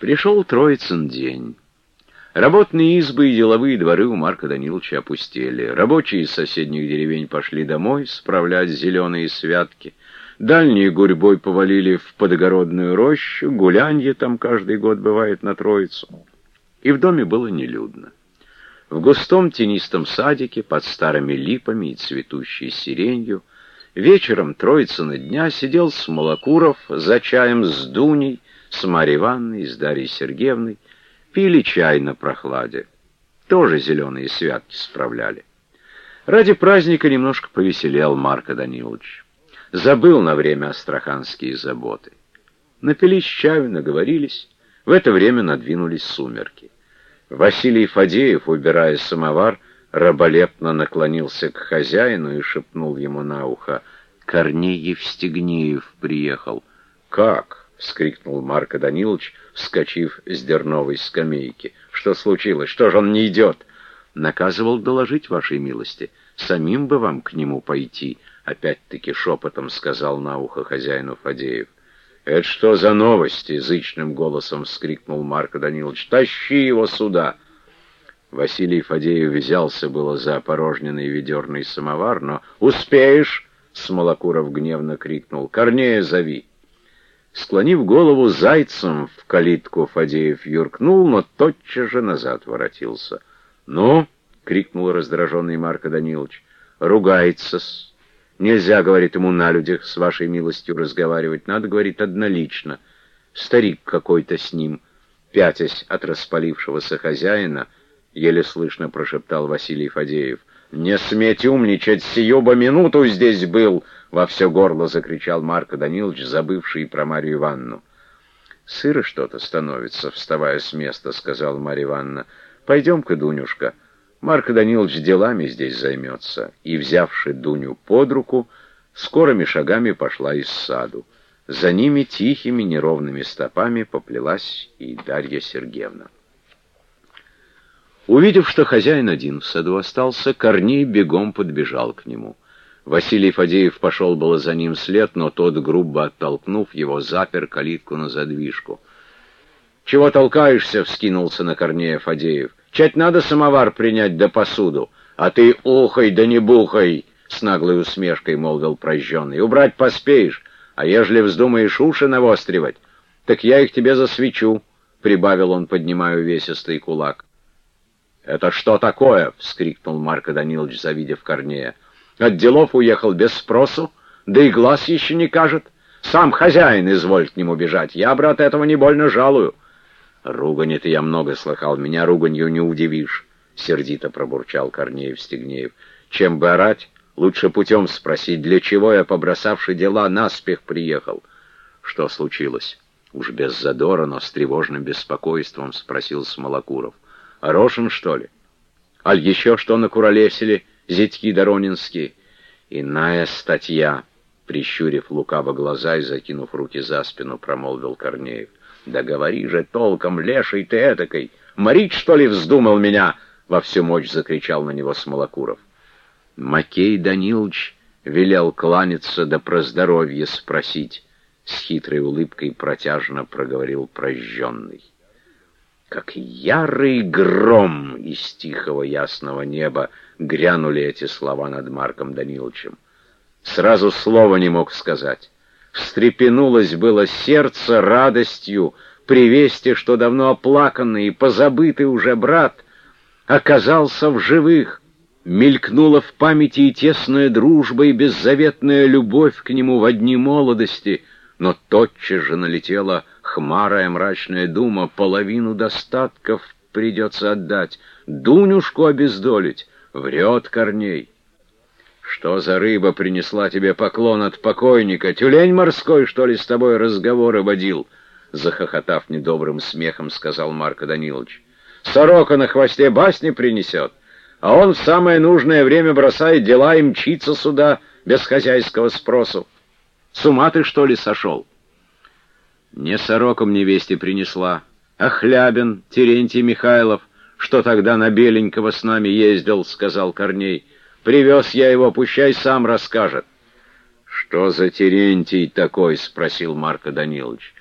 Пришел Троицын день. Работные избы и деловые дворы у Марка Даниловича опустели. Рабочие из соседних деревень пошли домой справлять зеленые святки. Дальние гурьбой повалили в подогородную рощу, гулянье там каждый год бывает на Троицу. И в доме было нелюдно. В густом тенистом садике, под старыми липами и цветущей сиренью, вечером Троицына дня сидел Смолокуров за чаем с Дуней, с Марьей Ивановной, с Дарьей Сергеевной, пили чай на прохладе. Тоже зеленые святки справляли. Ради праздника немножко повеселел Марко Данилович. Забыл на время астраханские заботы. Напились чаю, наговорились. В это время надвинулись сумерки. Василий Фадеев, убирая самовар, раболепно наклонился к хозяину и шепнул ему на ухо. «Корней Евстигнеев приехал». «Как?» — вскрикнул Марко Данилович, вскочив с дерновой скамейки. «Что случилось? Что же он не идет?» «Наказывал доложить, вашей милости. Самим бы вам к нему пойти», — опять-таки шепотом сказал на ухо хозяину Фадеев. «Это что за новости?» — зычным голосом вскрикнул Марко Данилович. «Тащи его сюда!» Василий Фадеев взялся было за опорожненный ведерный самовар, но «Успеешь!» — Смолокуров гневно крикнул. «Корнея зови!» Склонив голову зайцем в калитку, Фадеев юркнул, но тотчас же назад воротился. «Ну?» — крикнул раздраженный Марко Данилович. «Ругается-с. Нельзя, — говорит ему, — на людях с вашей милостью разговаривать. Надо, — говорит, — однолично. Старик какой-то с ним, пятясь от распалившегося хозяина, еле слышно прошептал Василий Фадеев. «Не сметь умничать, сию бы минуту здесь был!» — во все горло закричал Марко Данилович, забывший про Марию Ивановну. «Сыро что-то становится, вставая с места», — сказала Марья Ивановна. «Пойдем-ка, Дунюшка. Марко Данилович делами здесь займется». И, взявши Дуню под руку, скорыми шагами пошла из саду. За ними тихими неровными стопами поплелась и Дарья Сергеевна. Увидев, что хозяин один в саду остался, Корней бегом подбежал к нему. Василий Фадеев пошел было за ним след, но тот, грубо оттолкнув его, запер калитку на задвижку. «Чего толкаешься?» — вскинулся на Корнея Фадеев. «Чать надо самовар принять да посуду, а ты ухай да не бухай!» — с наглой усмешкой молвил прожженный. «Убрать поспеешь, а ежели вздумаешь уши навостривать, так я их тебе засвечу», — прибавил он, поднимая увесистый кулак. «Это что такое?» — вскрикнул Марко Данилович, завидев Корнея. От делов уехал без спросу, да и глаз еще не кажет. Сам хозяин изволь к нему бежать. Я, брат, этого не больно жалую. Ругани-то я много слыхал, меня руганью не удивишь, — сердито пробурчал Корнеев-Стегнеев. Чем бы орать, лучше путем спросить, для чего я, побросавши дела, наспех приехал. Что случилось? Уж без задора, но с тревожным беспокойством спросил Смолокуров. Орошин, что ли? Аль еще что накуролесили? Зятьки Доронинские. Иная статья, прищурив лукаво глаза и закинув руки за спину, промолвил Корнеев. Да говори же толком, леший ты этакой! Морить, что ли, вздумал меня? Во всю мощь закричал на него Смолокуров. Макей Данилович велел кланяться да про здоровье спросить. С хитрой улыбкой протяжно проговорил прожженный. Как ярый гром из тихого ясного неба грянули эти слова над Марком Даниловичем. Сразу слова не мог сказать. Встрепенулось было сердце радостью при вести, что давно оплаканный и позабытый уже брат оказался в живых. Мелькнула в памяти и тесная дружба, и беззаветная любовь к нему в одни молодости, но тотчас же налетела Хмарая мрачная дума, половину достатков придется отдать, Дунюшку обездолить, врет Корней. Что за рыба принесла тебе поклон от покойника? Тюлень морской, что ли, с тобой разговоры водил? Захохотав недобрым смехом, сказал Марко Данилович. Сорока на хвосте басни принесет, а он в самое нужное время бросает дела и мчится сюда без хозяйского спросу. С ума ты, что ли, сошел? Не сороком невесте принесла, а Хлябин, Терентий Михайлов, что тогда на Беленького с нами ездил, — сказал Корней. Привез я его, пущай сам расскажет. — Что за Терентий такой? — спросил Марко Данилович.